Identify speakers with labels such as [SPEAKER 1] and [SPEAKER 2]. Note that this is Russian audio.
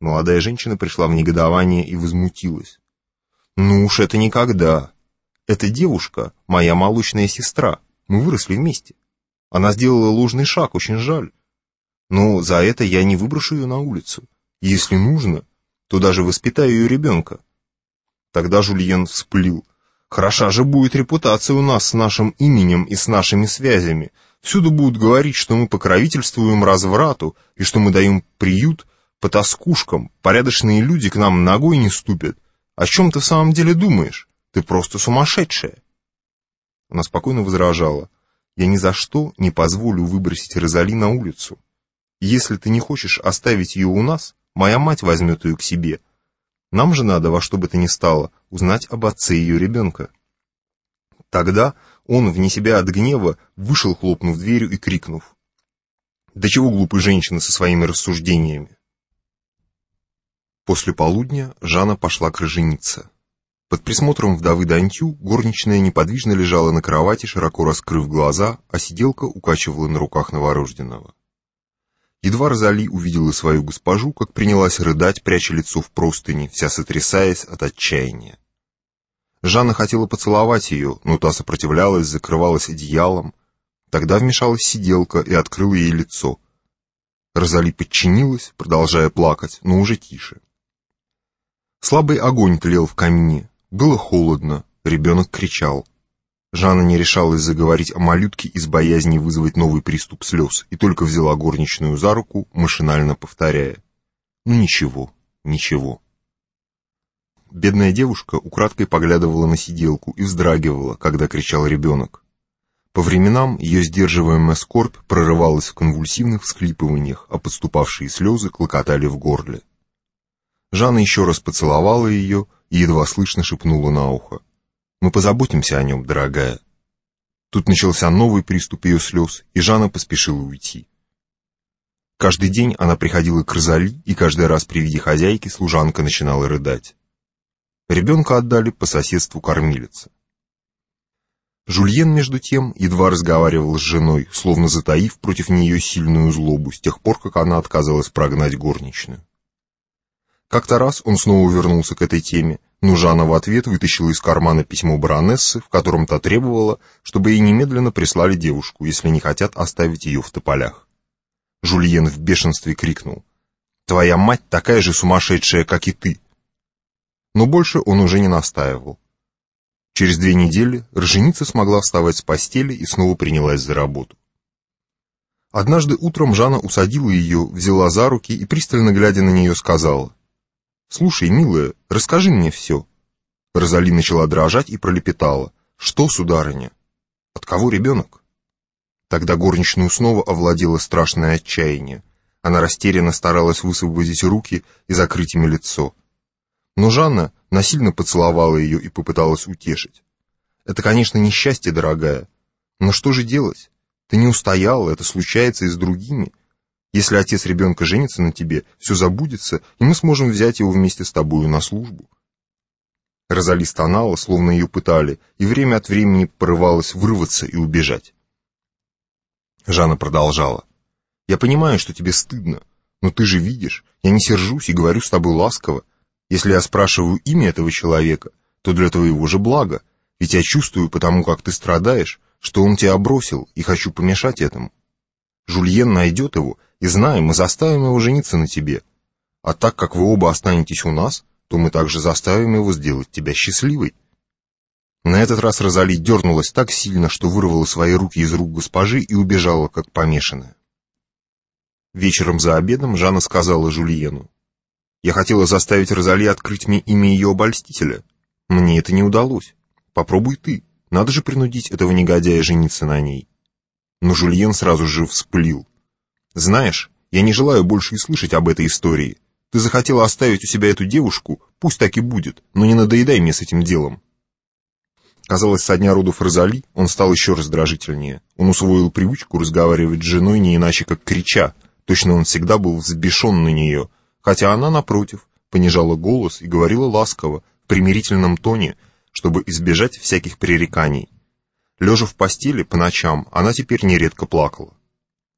[SPEAKER 1] Молодая женщина пришла в негодование и возмутилась. «Ну уж это никогда. Эта девушка — моя молочная сестра. Мы выросли вместе. Она сделала ложный шаг, очень жаль. Но за это я не выброшу ее на улицу. Если нужно, то даже воспитаю ее ребенка». Тогда Жульен всплил. «Хороша же будет репутация у нас с нашим именем и с нашими связями. Всюду будут говорить, что мы покровительствуем разврату и что мы даем приют по тоскушкам. Порядочные люди к нам ногой не ступят. О чем ты в самом деле думаешь? Ты просто сумасшедшая. Она спокойно возражала. Я ни за что не позволю выбросить Розали на улицу. Если ты не хочешь оставить ее у нас, моя мать возьмет ее к себе. Нам же надо во что бы то ни стало узнать об отце ее ребенка. Тогда он, вне себя от гнева, вышел, хлопнув дверью и крикнув. «Да чего глупые женщины со своими рассуждениями?» После полудня Жанна пошла к роженице. Под присмотром вдовы Дантю горничная неподвижно лежала на кровати, широко раскрыв глаза, а сиделка укачивала на руках новорожденного. Едва Розали увидела свою госпожу, как принялась рыдать, пряча лицо в простыни, вся сотрясаясь от отчаяния. Жанна хотела поцеловать ее, но та сопротивлялась, закрывалась одеялом. Тогда вмешалась сиделка и открыла ей лицо. Розали подчинилась, продолжая плакать, но уже тише. Слабый огонь тлел в камине, было холодно, ребенок кричал. Жанна не решалась заговорить о малютке из боязни вызвать новый приступ слез и только взяла горничную за руку, машинально повторяя. «Ну ничего, ничего». Бедная девушка украдкой поглядывала на сиделку и вздрагивала, когда кричал ребенок. По временам ее сдерживаемая скорбь прорывалась в конвульсивных всхлипываниях, а подступавшие слезы клокотали в горле. Жанна еще раз поцеловала ее и едва слышно шепнула на ухо. «Мы позаботимся о нем, дорогая». Тут начался новый приступ ее слез, и Жанна поспешила уйти. Каждый день она приходила к Розали, и каждый раз при виде хозяйки служанка начинала рыдать. Ребенка отдали по соседству кормилице. Жульен, между тем, едва разговаривал с женой, словно затаив против нее сильную злобу, с тех пор, как она отказалась прогнать горничную. Как-то раз он снова вернулся к этой теме, но Жанна в ответ вытащила из кармана письмо баронессы, в котором та требовала, чтобы ей немедленно прислали девушку, если не хотят оставить ее в тополях. Жульен в бешенстве крикнул. «Твоя мать такая же сумасшедшая, как и ты!» но больше он уже не настаивал. Через две недели роженица смогла вставать с постели и снова принялась за работу. Однажды утром Жанна усадила ее, взяла за руки и, пристально глядя на нее, сказала, «Слушай, милая, расскажи мне все». Розали начала дрожать и пролепетала, «Что, сударыня? От кого ребенок?» Тогда горничную снова овладело страшное отчаяние. Она растерянно старалась высвободить руки и закрыть ими лицо. Но Жанна насильно поцеловала ее и попыталась утешить. «Это, конечно, несчастье, дорогая. Но что же делать? Ты не устояла, это случается и с другими. Если отец ребенка женится на тебе, все забудется, и мы сможем взять его вместе с тобою на службу». Розали стонала, словно ее пытали, и время от времени порывалась вырваться и убежать. Жанна продолжала. «Я понимаю, что тебе стыдно, но ты же видишь, я не сержусь и говорю с тобой ласково. Если я спрашиваю имя этого человека, то для твоего же блага, ведь я чувствую, потому как ты страдаешь, что он тебя бросил, и хочу помешать этому. Жульен найдет его, и знаем, мы заставим его жениться на тебе. А так как вы оба останетесь у нас, то мы также заставим его сделать тебя счастливой. На этот раз Розали дернулась так сильно, что вырвала свои руки из рук госпожи и убежала, как помешанная. Вечером за обедом Жанна сказала Жульену, я хотела заставить Розали открыть мне имя ее обольстителя. Мне это не удалось. Попробуй ты. Надо же принудить этого негодяя жениться на ней. Но Жульен сразу же вспылил. Знаешь, я не желаю больше и слышать об этой истории. Ты захотела оставить у себя эту девушку, пусть так и будет, но не надоедай мне с этим делом. Казалось, со дня родов Розали он стал еще раздражительнее. Он усвоил привычку разговаривать с женой не иначе, как крича. Точно он всегда был взбешен на нее — хотя она, напротив, понижала голос и говорила ласково, в примирительном тоне, чтобы избежать всяких пререканий. Лежа в постели по ночам, она теперь нередко плакала.